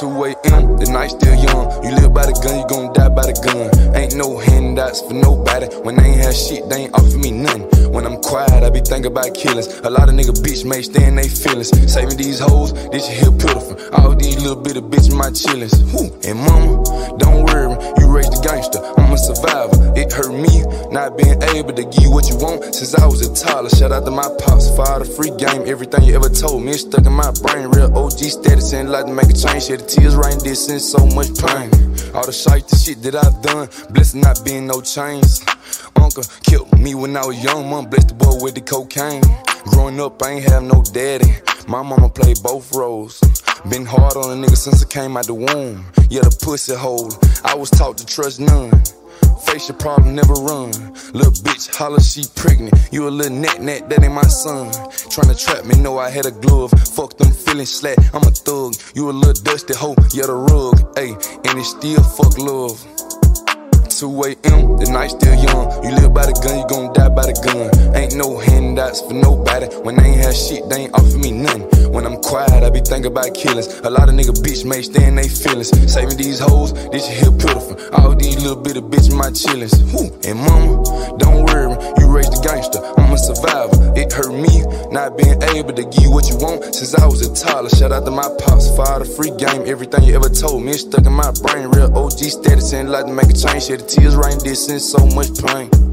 2 a.m., the night still young. You live by the gun, you gon' die by the gun. Ain't no handouts for nobody. When they ain't have shit, they ain't offer me nothing. When I'm quiet, I be thinking about killings. A lot of nigga bitch may stay in they feelings. Saving these hoes, this shit here pitiful. All these little bitty bitch my chillings. Whoo, and mama, don't worry, you raised a gangster. I'm a survivor. It hurt me not being able to give you what you want since I was a toddler. Shout out to my pops, father, free game. Everything you ever told me is stuck in my brain. Real OG status and like to make a change. Shed the tears right this and so much pain. All the shite, the shit that I've done, blessed not being no chains. Uncle killed me when I was young, mom blessed the boy with the cocaine. Growing up, I ain't have no daddy. My mama played both roles. Been hard on a nigga since I came out the womb. Yeah, the pussy hole. I was taught to trust none. Face your problem, never run. Little bitch, holler, she pregnant. You a little net net, that ain't my son. Tryna trap me, know I had a glove. Fuck them feelings slack, I'm a thug. You a little dusty hoe, yeah, the rug. Ayy, and it's still fuck love. 2 a.m., the night still young. You live by the gun, you gon' die by the gun. Ain't no handouts for nobody. When they ain't have shit, they ain't offer me nothing. When I'm quiet, I be thinking about killings. A lot of nigga bitch may stay in they feelings. Saving these hoes, this shit here pitiful. All these little bitty bitch my chillings. Whoo, and mama, don't worry, you raised a gangster. I'm a survivor. It hurt me not being able to give you what you want since I was a toddler. Shout out to my pops, father, free game. Everything you ever told me is stuck in my brain. Real OG status and like to make a change. Shed the tears right in this and so much pain.